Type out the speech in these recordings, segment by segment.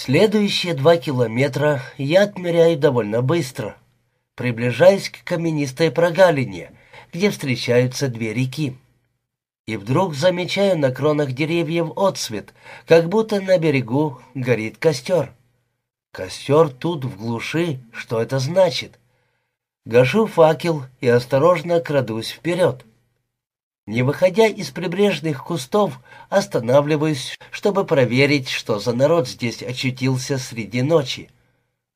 Следующие два километра я отмеряю довольно быстро, приближаясь к каменистой прогалине, где встречаются две реки. И вдруг замечаю на кронах деревьев отсвет, как будто на берегу горит костер. Костер тут в глуши, что это значит? Гашу факел и осторожно крадусь вперед. Не выходя из прибрежных кустов, останавливаюсь, чтобы проверить, что за народ здесь очутился среди ночи.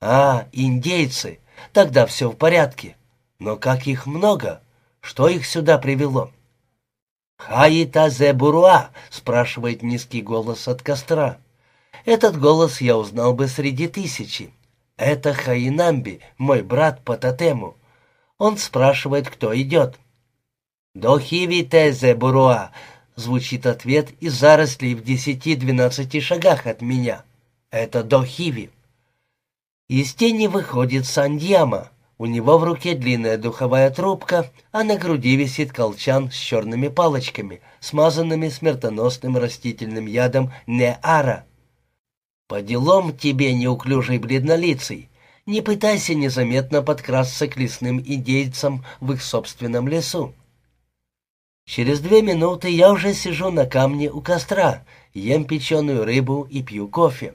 А, индейцы, тогда все в порядке. Но как их много? Что их сюда привело? «Хаита зе буруа?» — спрашивает низкий голос от костра. Этот голос я узнал бы среди тысячи. Это Хаинамби, мой брат по тотему. Он спрашивает, кто идет. «Дохиви тезе буруа!» — звучит ответ из зарослей в десяти-двенадцати шагах от меня. Это Дохиви. Из тени выходит Сандьяма. У него в руке длинная духовая трубка, а на груди висит колчан с черными палочками, смазанными смертоносным растительным ядом неара. «По делам тебе, неуклюжий бледнолицый, не пытайся незаметно подкрасться к лесным индейцам в их собственном лесу. Через две минуты я уже сижу на камне у костра, ем печеную рыбу и пью кофе.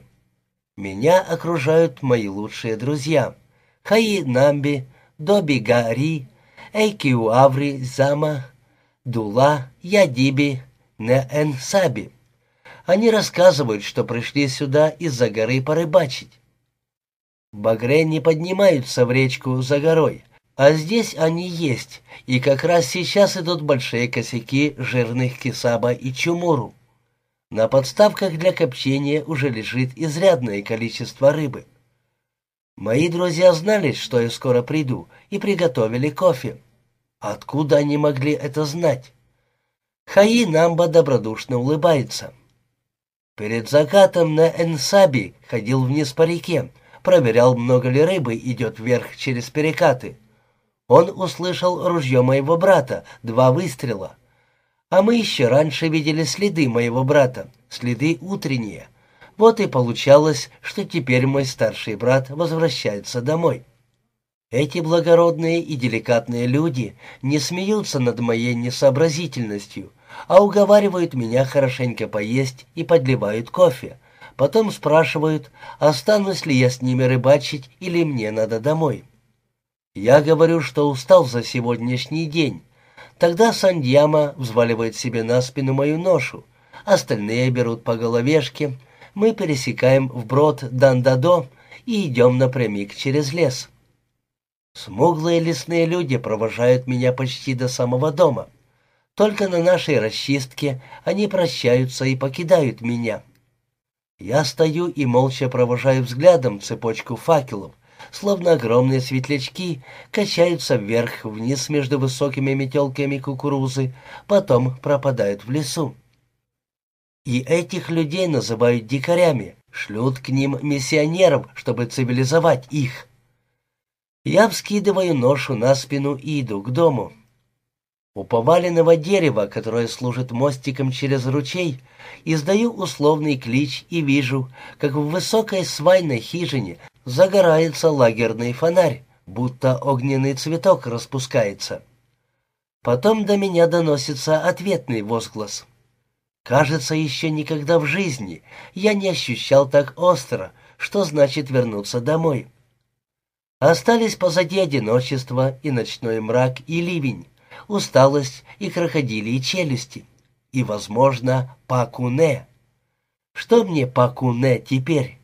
Меня окружают мои лучшие друзья. Хаи Намби, Доби Гари, Эйкиу Аври Зама, Дула, Ядиби, Неэн Саби. Они рассказывают, что пришли сюда из-за горы порыбачить. Багре не поднимаются в речку за горой, а здесь они есть, и как раз сейчас идут большие косяки жирных кисаба и чумуру. На подставках для копчения уже лежит изрядное количество рыбы. Мои друзья знали, что я скоро приду, и приготовили кофе. Откуда они могли это знать? Хаи Намба добродушно улыбается. Перед закатом на Энсаби ходил вниз по реке, проверял, много ли рыбы идет вверх через перекаты. Он услышал ружье моего брата, два выстрела. А мы еще раньше видели следы моего брата, следы утренние. Вот и получалось, что теперь мой старший брат возвращается домой. Эти благородные и деликатные люди не смеются над моей несообразительностью, а уговаривают меня хорошенько поесть и подливают кофе. Потом спрашивают, останусь ли я с ними рыбачить или мне надо домой. Я говорю, что устал за сегодняшний день. Тогда Сандьяма взваливает себе на спину мою ношу. Остальные берут по головешке. Мы пересекаем вброд Дандадо и идем напрямик через лес. Смуглые лесные люди провожают меня почти до самого дома. Только на нашей расчистке они прощаются и покидают меня. Я стою и молча провожаю взглядом цепочку факелов, словно огромные светлячки, качаются вверх-вниз между высокими метелками кукурузы, потом пропадают в лесу. И этих людей называют дикарями, шлют к ним миссионеров, чтобы цивилизовать их. Я вскидываю ношу на спину и иду к дому. У поваленного дерева, которое служит мостиком через ручей, издаю условный клич и вижу, как в высокой свайной хижине загорается лагерный фонарь, будто огненный цветок распускается. Потом до меня доносится ответный возглас. Кажется, еще никогда в жизни я не ощущал так остро, что значит вернуться домой. Остались позади одиночество и ночной мрак и ливень, усталость и крокодилии челюсти, и, возможно, пакуне. Что мне пакуне теперь?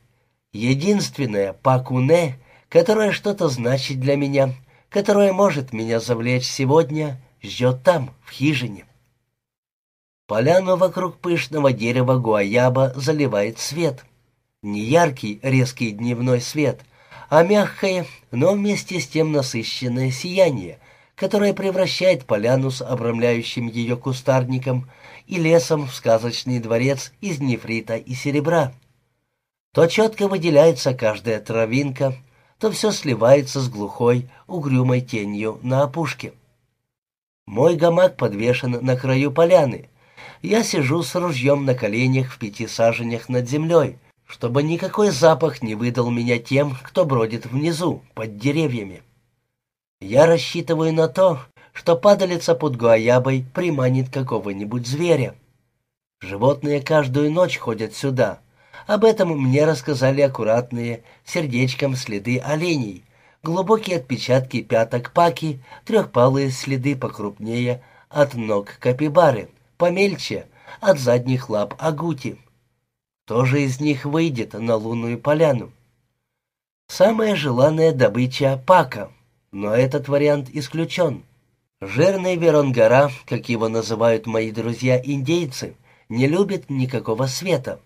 Единственное пакуне, которое что-то значит для меня, которое может меня завлечь сегодня, ждет там, в хижине. Поляну вокруг пышного дерева гуаяба заливает свет. Не яркий, резкий дневной свет, а мягкое, но вместе с тем насыщенное сияние, которое превращает поляну с обрамляющим ее кустарником и лесом в сказочный дворец из нефрита и серебра. То четко выделяется каждая травинка, то все сливается с глухой, угрюмой тенью на опушке. Мой гамак подвешен на краю поляны. Я сижу с ружьем на коленях в пяти саженях над землей, чтобы никакой запах не выдал меня тем, кто бродит внизу, под деревьями. Я рассчитываю на то, что падалица под гуаябой приманит какого-нибудь зверя. Животные каждую ночь ходят сюда. Об этом мне рассказали аккуратные, сердечком следы оленей, глубокие отпечатки пяток паки, трехпалые следы покрупнее от ног капибары, помельче от задних лап агути. Кто же из них выйдет на лунную поляну? Самая желанная добыча — пака, но этот вариант исключен. Жирный Веронгара, как его называют мои друзья-индейцы, не любит никакого света.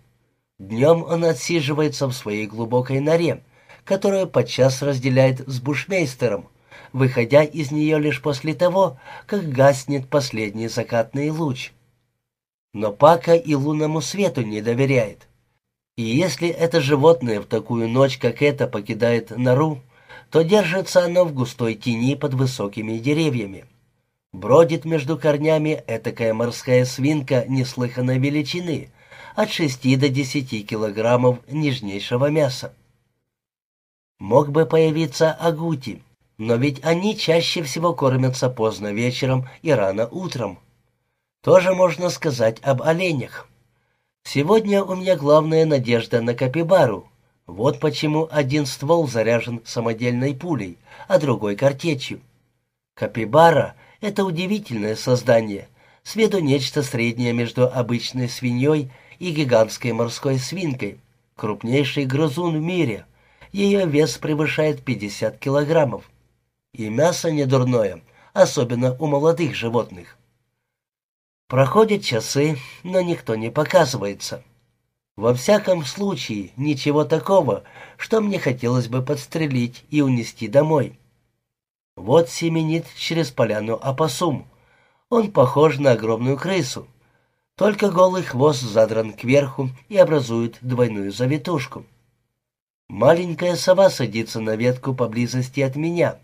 Днем он отсиживается в своей глубокой норе, которую подчас разделяет с бушмейстером, выходя из нее лишь после того, как гаснет последний закатный луч. Но Пака и лунному свету не доверяет. И если это животное в такую ночь, как эта, покидает нору, то держится оно в густой тени под высокими деревьями. Бродит между корнями этакая морская свинка неслыханной величины, от шести до десяти килограммов нежнейшего мяса. Мог бы появиться агути, но ведь они чаще всего кормятся поздно вечером и рано утром. Тоже можно сказать об оленях. Сегодня у меня главная надежда на капибару. Вот почему один ствол заряжен самодельной пулей, а другой картечью. Капибара — это удивительное создание, с виду нечто среднее между обычной свиньей гигантской морской свинкой, крупнейший грызун в мире. Ее вес превышает 50 килограммов. И мясо недурное, особенно у молодых животных. Проходят часы, но никто не показывается. Во всяком случае, ничего такого, что мне хотелось бы подстрелить и унести домой. Вот семенит через поляну опасум. Он похож на огромную крысу. Только голый хвост задран кверху и образует двойную завитушку. Маленькая сова садится на ветку поблизости от меня.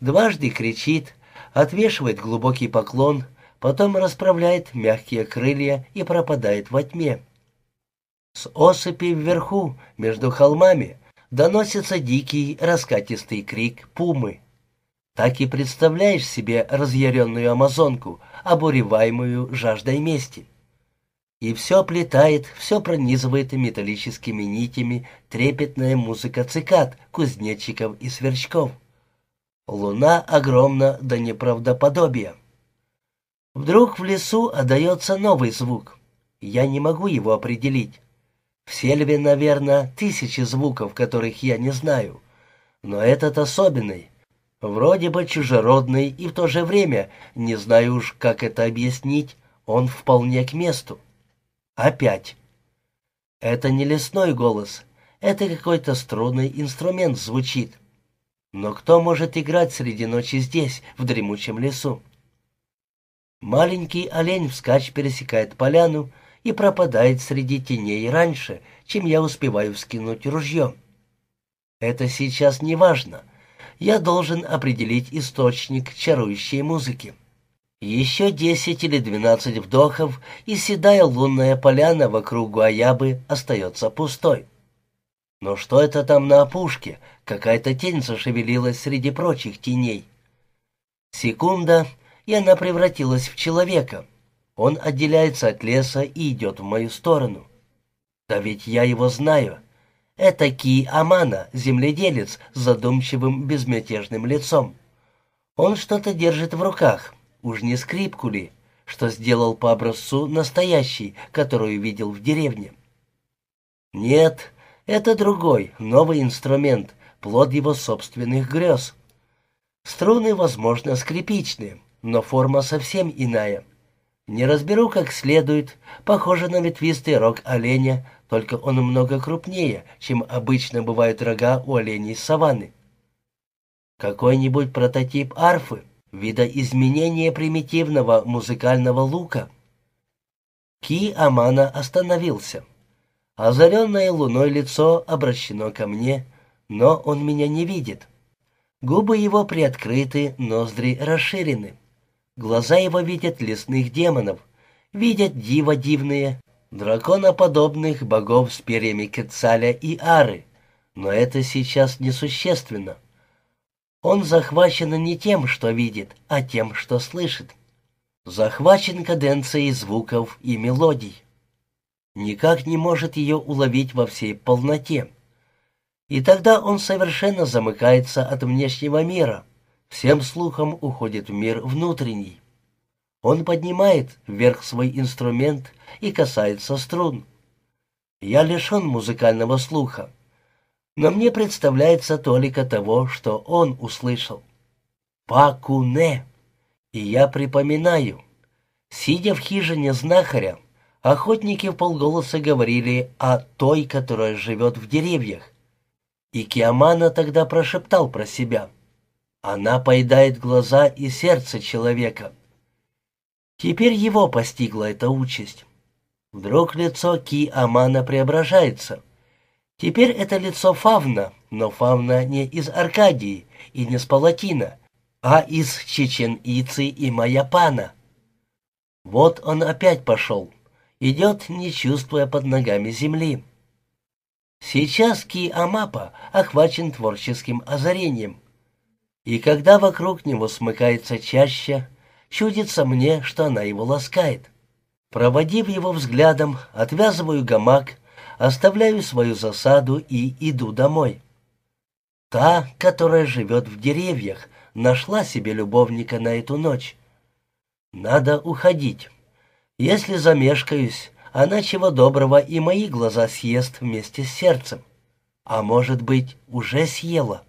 Дважды кричит, отвешивает глубокий поклон, потом расправляет мягкие крылья и пропадает во тьме. С осыпи вверху, между холмами, доносится дикий раскатистый крик пумы. Так и представляешь себе разъяренную амазонку, обуреваемую жаждой мести. И все плетает, все пронизывает металлическими нитями трепетная музыка цикад, кузнечиков и сверчков. Луна огромна до неправдоподобия. Вдруг в лесу отдается новый звук. Я не могу его определить. В сельве, наверное, тысячи звуков, которых я не знаю. Но этот особенный. Вроде бы чужеродный и в то же время, не знаю уж, как это объяснить, он вполне к месту. Опять. Это не лесной голос, это какой-то струнный инструмент звучит. Но кто может играть среди ночи здесь, в дремучем лесу? Маленький олень вскачь пересекает поляну и пропадает среди теней раньше, чем я успеваю вскинуть ружье. Это сейчас не важно. Я должен определить источник чарующей музыки. Еще десять или двенадцать вдохов, и седая лунная поляна вокруг Гуаябы остается пустой. Но что это там на опушке? Какая-то тень зашевелилась среди прочих теней. Секунда, и она превратилась в человека. Он отделяется от леса и идет в мою сторону. Да ведь я его знаю. Это Ки Амана, земледелец с задумчивым безмятежным лицом. Он что-то держит в руках, уж не скрипку ли, что сделал по образцу настоящий, которую видел в деревне. Нет, это другой, новый инструмент, плод его собственных грез. Струны, возможно, скрипичные, но форма совсем иная. Не разберу как следует, похоже на ветвистый рог оленя, только он много крупнее, чем обычно бывают рога у оленей саванны. Какой-нибудь прототип арфы, видоизменение примитивного музыкального лука. Ки Амана остановился. Озаренное луной лицо обращено ко мне, но он меня не видит. Губы его приоткрыты, ноздри расширены. Глаза его видят лесных демонов, видят диво дивные, драконоподобных богов с перьями Кецаля и Ары, но это сейчас несущественно. Он захвачен не тем, что видит, а тем, что слышит. Захвачен каденцией звуков и мелодий. Никак не может ее уловить во всей полноте. И тогда он совершенно замыкается от внешнего мира, всем слухом уходит в мир внутренний. Он поднимает вверх свой инструмент и касается струн. Я лишен музыкального слуха, но мне представляется только того, что он услышал. «Пакуне!» И я припоминаю. Сидя в хижине знахаря, охотники в полголоса говорили о той, которая живет в деревьях. И Киамана тогда прошептал про себя. Она поедает глаза и сердце человека. Теперь его постигла эта участь. Вдруг лицо Ки-Амана преображается. Теперь это лицо Фавна, но Фавна не из Аркадии и не с Палатина, а из Чечен-Ицы и Маяпана. Вот он опять пошел, идет, не чувствуя под ногами земли. Сейчас Ки-Амапа охвачен творческим озарением. И когда вокруг него смыкается чаще, чудится мне, что она его ласкает. Проводив его взглядом, отвязываю гамак, оставляю свою засаду и иду домой. Та, которая живет в деревьях, нашла себе любовника на эту ночь. Надо уходить. Если замешкаюсь, она чего доброго и мои глаза съест вместе с сердцем. А может быть, уже съела.